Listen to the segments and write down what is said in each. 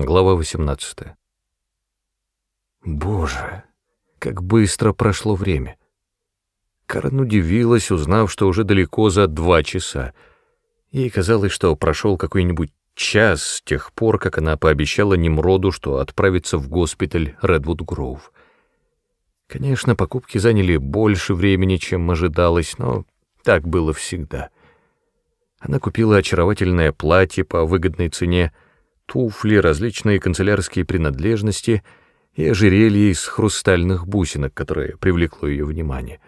Глава 18. Боже, как быстро прошло время. Карен удивилась, узнав, что уже далеко за два часа. Ей казалось, что прошел какой-нибудь час с тех пор, как она пообещала Немроду, что отправится в госпиталь Редвуд Гроув. Конечно, покупки заняли больше времени, чем ожидалось, но так было всегда. Она купила очаровательное платье по выгодной цене, туфли, различные канцелярские принадлежности и ожерелье из хрустальных бусинок, которое привлекло ее внимание.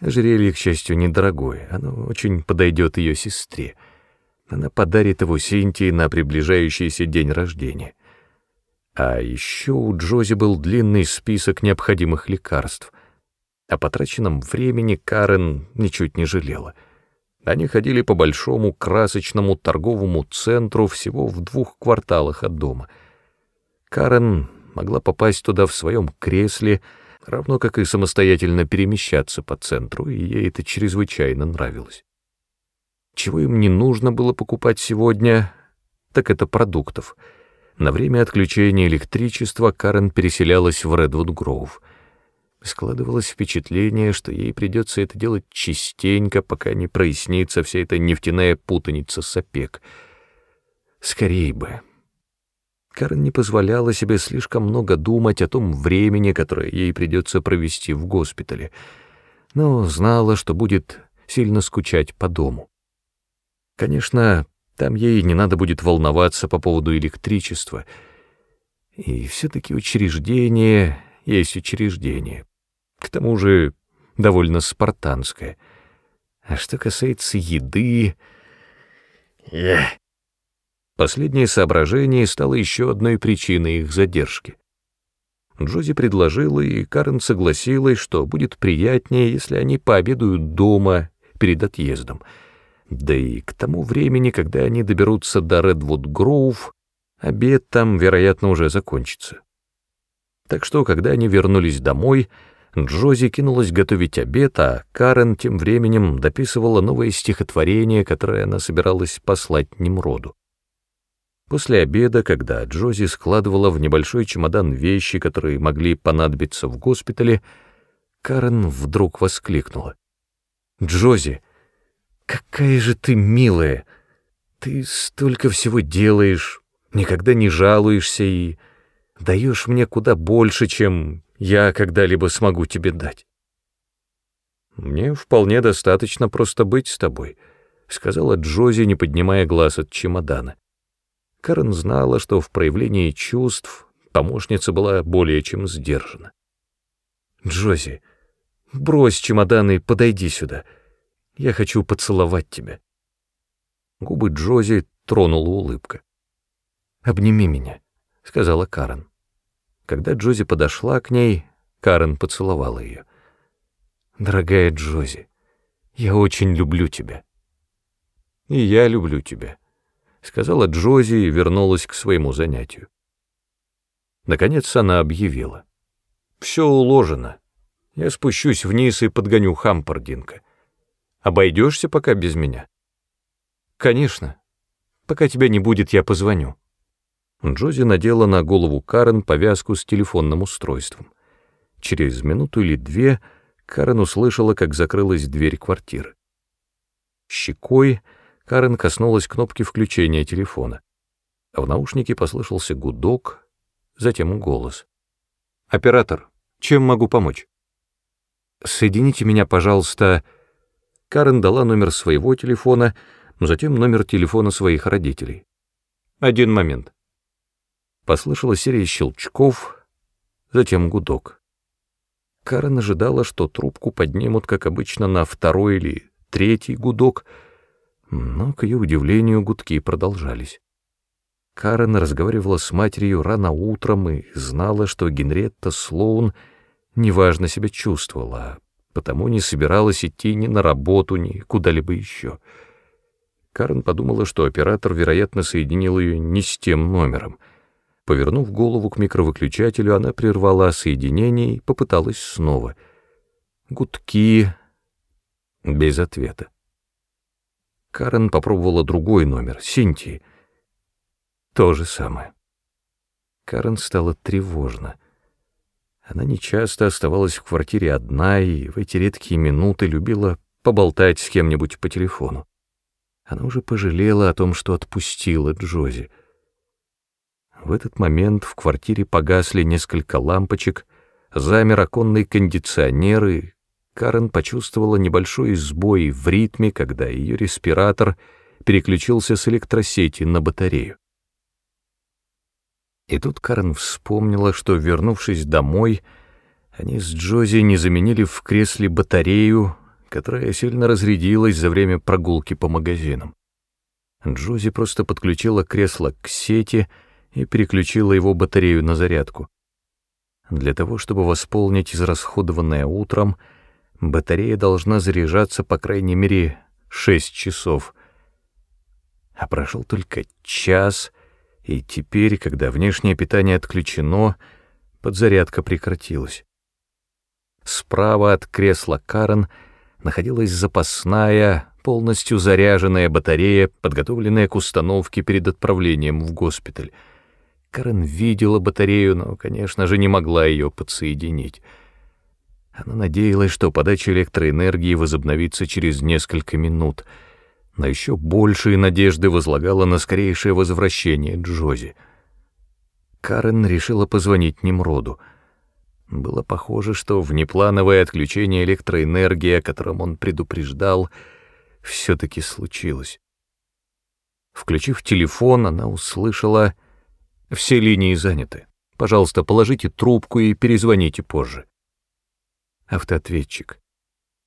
Ожерелье, к счастью, недорогое, оно очень подойдет ее сестре. Она подарит его Синтии на приближающийся день рождения. А еще у Джози был длинный список необходимых лекарств. О потраченном времени Карен ничуть не жалела — они ходили по большому красочному торговому центру всего в двух кварталах от дома. Карен могла попасть туда в своем кресле, равно как и самостоятельно перемещаться по центру, и ей это чрезвычайно нравилось. Чего им не нужно было покупать сегодня, так это продуктов. На время отключения электричества Карен переселялась в Редвуд Гроув — Складывалось впечатление, что ей придется это делать частенько, пока не прояснится вся эта нефтяная путаница сопек. Скорей бы. Карен не позволяла себе слишком много думать о том времени, которое ей придется провести в госпитале, но знала, что будет сильно скучать по дому. Конечно, там ей не надо будет волноваться по поводу электричества, и все-таки учреждение есть учреждение к тому же довольно спартанское. А что касается еды... Эх. Последнее соображение стало еще одной причиной их задержки. Джози предложила, и Карен согласилась, что будет приятнее, если они пообедают дома перед отъездом. Да и к тому времени, когда они доберутся до Редвуд Гроув, обед там, вероятно, уже закончится. Так что, когда они вернулись домой, Джози кинулась готовить обед, а Карен тем временем дописывала новое стихотворение, которое она собиралась послать Немроду. После обеда, когда Джози складывала в небольшой чемодан вещи, которые могли понадобиться в госпитале, Карен вдруг воскликнула. «Джози, какая же ты милая! Ты столько всего делаешь, никогда не жалуешься и даешь мне куда больше, чем я когда-либо смогу тебе дать. Мне вполне достаточно просто быть с тобой, сказала Джози, не поднимая глаз от чемодана. Карен знала, что в проявлении чувств помощница была более чем сдержана. Джози, брось чемодан и подойди сюда. Я хочу поцеловать тебя. Губы Джози тронула улыбка. «Обними меня», — сказала Карен. Когда Джози подошла к ней, Карен поцеловала ее. «Дорогая Джози, я очень люблю тебя». «И я люблю тебя», — сказала Джози и вернулась к своему занятию. Наконец она объявила. «Все уложено. Я спущусь вниз и подгоню Хампардинка. Обойдешься пока без меня?» «Конечно. Пока тебя не будет, я позвоню». Джози надела на голову Карен повязку с телефонным устройством. Через минуту или две Карен услышала, как закрылась дверь квартиры. Щекой Карен коснулась кнопки включения телефона. А в наушнике послышался гудок, затем голос. «Оператор, чем могу помочь?» «Соедините меня, пожалуйста...» Карен дала номер своего телефона, затем номер телефона своих родителей. «Один момент». Послышалась серия щелчков, затем гудок. Карен ожидала, что трубку поднимут, как обычно, на второй или третий гудок, но, к ее удивлению, гудки продолжались. Карен разговаривала с матерью рано утром и знала, что Генретта Слоун неважно себя чувствовала, а потому не собиралась идти ни на работу, ни куда-либо еще. Карен подумала, что оператор, вероятно, соединил ее не с тем номером — Повернув голову к микровыключателю, она прервала соединение и попыталась снова. Гудки без ответа. Карен попробовала другой номер, Синтии. То же самое. Карен стало тревожно. Она нечасто оставалась в квартире одна и в эти редкие минуты любила поболтать с кем-нибудь по телефону. Она уже пожалела о том, что отпустила Джози. В этот момент в квартире погасли несколько лампочек, замер оконный кондиционер, и Карен почувствовала небольшой сбой в ритме, когда ее респиратор переключился с электросети на батарею. И тут Карен вспомнила, что, вернувшись домой, они с Джози не заменили в кресле батарею, которая сильно разрядилась за время прогулки по магазинам. Джози просто подключила кресло к сети и переключила его батарею на зарядку. Для того, чтобы восполнить израсходованное утром, батарея должна заряжаться по крайней мере 6 часов. А прошел только час — и теперь, когда внешнее питание отключено, подзарядка прекратилась. Справа от кресла Карен находилась запасная, полностью заряженная батарея, подготовленная к установке перед отправлением в госпиталь. Карен видела батарею, но, конечно же, не могла ее подсоединить. Она надеялась, что подача электроэнергии возобновится через несколько минут — но еще большие надежды возлагала на скорейшее возвращение Джози. Карен решила позвонить Немроду. Было похоже, что внеплановое отключение электроэнергии, о котором он предупреждал, все-таки случилось. Включив телефон, она услышала «Все линии заняты. Пожалуйста, положите трубку и перезвоните позже». Автоответчик.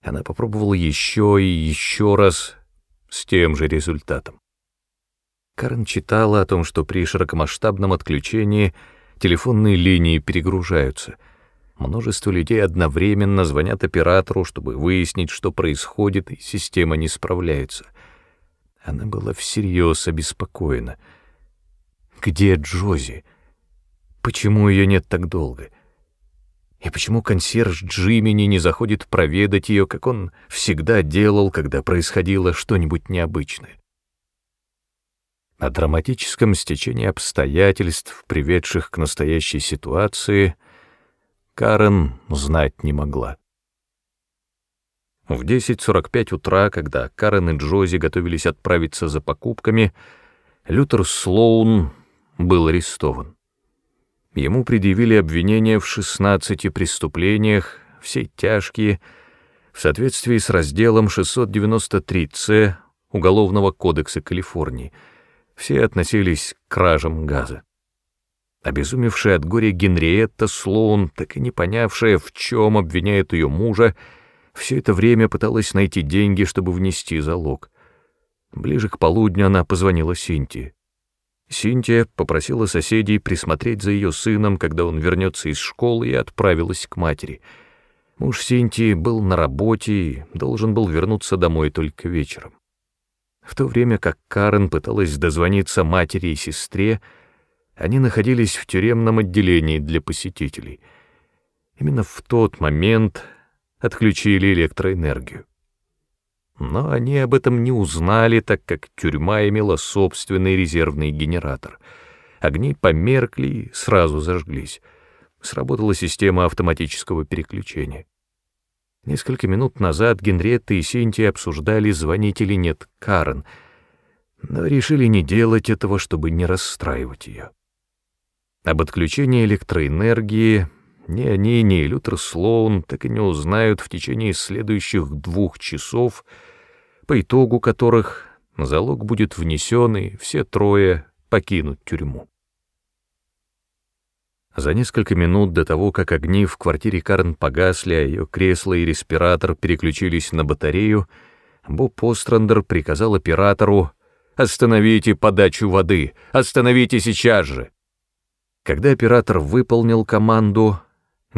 Она попробовала еще и еще раз, с тем же результатом. Карен читала о том, что при широкомасштабном отключении телефонные линии перегружаются. Множество людей одновременно звонят оператору, чтобы выяснить, что происходит, и система не справляется. Она была всерьез обеспокоена. Где Джози? Почему ее нет так долго? И почему консьерж Джимини не заходит проведать ее, как он всегда делал, когда происходило что-нибудь необычное? О драматическом стечении обстоятельств, приведших к настоящей ситуации, Карен знать не могла. В 10.45 утра, когда Карен и Джози готовились отправиться за покупками, Лютер Слоун был арестован. Ему предъявили обвинения в 16 преступлениях, все тяжкие, в соответствии с разделом 693-С Уголовного кодекса Калифорнии. Все относились к кражам газа. Обезумевшая от горя Генриетта Слоун, так и не понявшая, в чем обвиняет ее мужа, все это время пыталась найти деньги, чтобы внести залог. Ближе к полудню она позвонила Синтии. Синтия попросила соседей присмотреть за ее сыном, когда он вернется из школы, и отправилась к матери. Муж Синтии был на работе и должен был вернуться домой только вечером. В то время как Карен пыталась дозвониться матери и сестре, они находились в тюремном отделении для посетителей. Именно в тот момент отключили электроэнергию. Но они об этом не узнали, так как тюрьма имела собственный резервный генератор. Огни померкли и сразу зажглись. Сработала система автоматического переключения. Несколько минут назад Генретта и Синтия обсуждали, звонить или нет Карен, но решили не делать этого, чтобы не расстраивать ее. Об отключении электроэнергии ни они, ни Лютер Слоун так и не узнают в течение следующих двух часов, по итогу которых залог будет внесен, и все трое покинут тюрьму. За несколько минут до того, как огни в квартире Карн погасли, а ее кресло и респиратор переключились на батарею, Боб Острандер приказал оператору «Остановите подачу воды! Остановите сейчас же!» Когда оператор выполнил команду,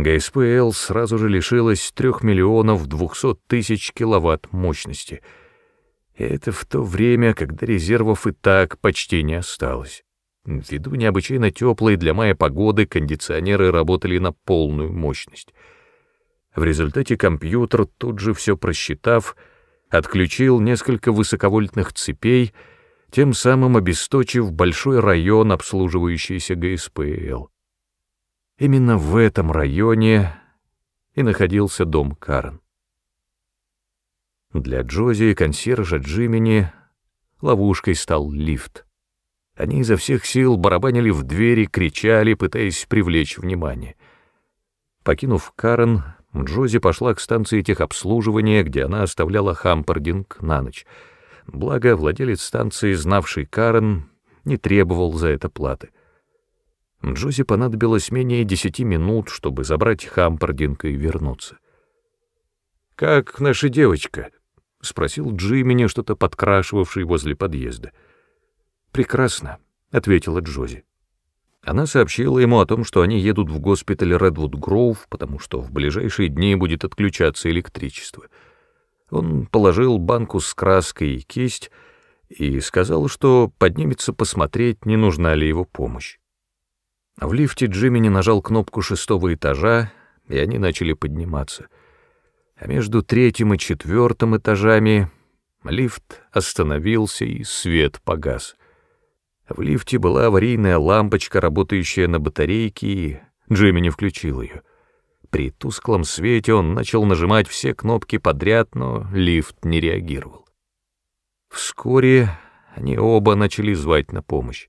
ГСПЛ сразу же лишилась 3 миллионов 200 тысяч киловатт мощности. Это в то время, когда резервов и так почти не осталось. Ввиду необычайно теплой для мая погоды кондиционеры работали на полную мощность. В результате компьютер, тут же все просчитав, отключил несколько высоковольтных цепей, тем самым обесточив большой район, обслуживающийся ГСПЛ. Именно в этом районе и находился дом Карен. Для Джози и консьержа Джимини ловушкой стал лифт. Они изо всех сил барабанили в двери, кричали, пытаясь привлечь внимание. Покинув Карен, Джози пошла к станции техобслуживания, где она оставляла Хампердинг на ночь. Благо, владелец станции, знавший Карен, не требовал за это платы. Джози понадобилось менее десяти минут, чтобы забрать Хампердинг и вернуться. «Как наша девочка?» — спросил Джимини, что-то подкрашивавший возле подъезда. «Прекрасно», — ответила Джози. Она сообщила ему о том, что они едут в госпиталь Редвуд Гроув, потому что в ближайшие дни будет отключаться электричество. Он положил банку с краской и кисть и сказал, что поднимется посмотреть, не нужна ли его помощь. В лифте Джимми не нажал кнопку шестого этажа, и они начали подниматься. А между третьим и четвертым этажами лифт остановился, и свет погас. В лифте была аварийная лампочка, работающая на батарейке, и Джимми не включил ее. При тусклом свете он начал нажимать все кнопки подряд, но лифт не реагировал. Вскоре они оба начали звать на помощь.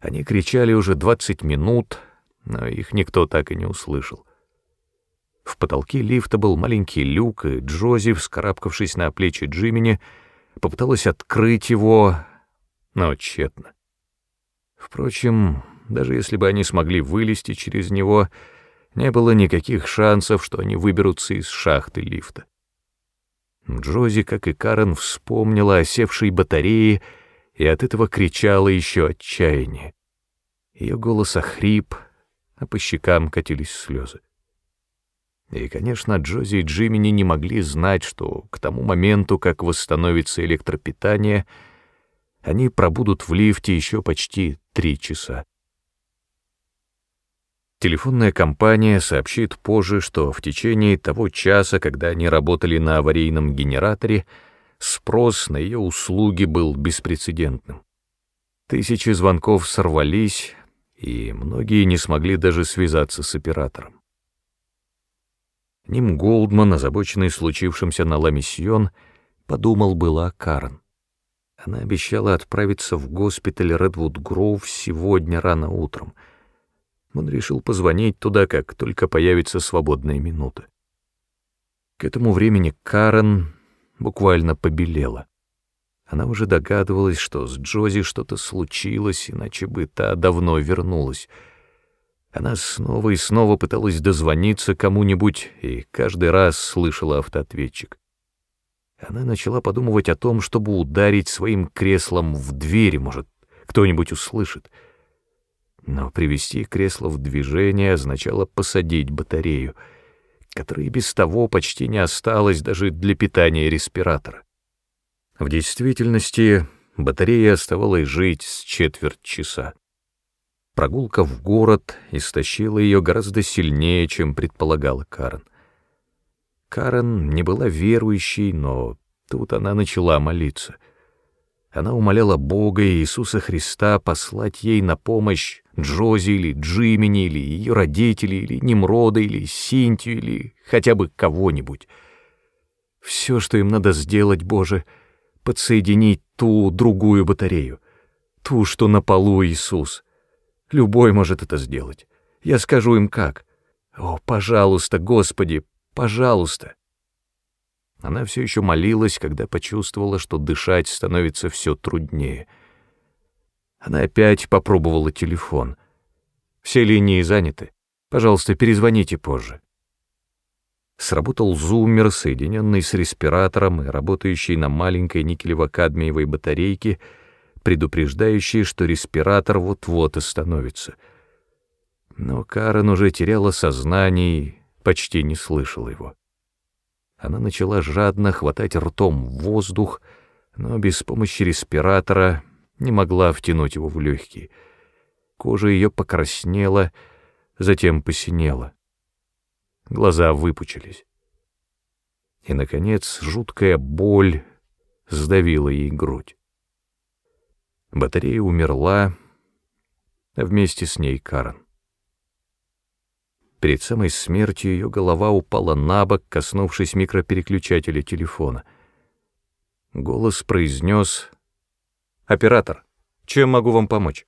Они кричали уже двадцать минут, но их никто так и не услышал. В потолке лифта был маленький люк, и Джози, вскарабкавшись на плечи Джимини, попыталась открыть его, но тщетно. Впрочем, даже если бы они смогли вылезти через него, не было никаких шансов, что они выберутся из шахты лифта. Джози, как и Карен, вспомнила о севшей батарее и от этого кричала еще отчаяние. Ее голос охрип, а по щекам катились слезы. И, конечно, Джози и Джимини не могли знать, что к тому моменту, как восстановится электропитание, они пробудут в лифте еще почти три часа. Телефонная компания сообщит позже, что в течение того часа, когда они работали на аварийном генераторе, спрос на ее услуги был беспрецедентным. Тысячи звонков сорвались, и многие не смогли даже связаться с оператором. Ним Голдман, озабоченный случившимся на Ламиссион, подумал было о Карен. Она обещала отправиться в госпиталь Редвуд Гроув сегодня рано утром. Он решил позвонить туда, как только появится свободная минута. К этому времени Карен буквально побелела. Она уже догадывалась, что с Джози что-то случилось, иначе бы та давно вернулась — она снова и снова пыталась дозвониться кому-нибудь и каждый раз слышала автоответчик. Она начала подумывать о том, чтобы ударить своим креслом в дверь, может, кто-нибудь услышит. Но привести кресло в движение означало посадить батарею, которой без того почти не осталось даже для питания респиратора. В действительности батарея оставалась жить с четверть часа. Прогулка в город истощила ее гораздо сильнее, чем предполагала Карен. Карен не была верующей, но тут она начала молиться. Она умоляла Бога и Иисуса Христа послать ей на помощь Джози или Джимини, или ее родителей, или Немрода, или Синтию, или хотя бы кого-нибудь. Все, что им надо сделать, Боже, подсоединить ту другую батарею, ту, что на полу Иисус — Любой может это сделать. Я скажу им как. О, пожалуйста, Господи, пожалуйста. Она все еще молилась, когда почувствовала, что дышать становится все труднее. Она опять попробовала телефон. Все линии заняты. Пожалуйста, перезвоните позже. Сработал зуммер, соединенный с респиратором и работающий на маленькой никелево-кадмиевой батарейке — предупреждающие, что респиратор вот-вот остановится. Но Карен уже теряла сознание и почти не слышала его. Она начала жадно хватать ртом воздух, но без помощи респиратора не могла втянуть его в легкие. Кожа ее покраснела, затем посинела. Глаза выпучились. И, наконец, жуткая боль сдавила ей грудь. Батарея умерла, а вместе с ней Карен. Перед самой смертью ее голова упала на бок, коснувшись микропереключателя телефона. Голос произнес «Оператор, чем могу вам помочь?»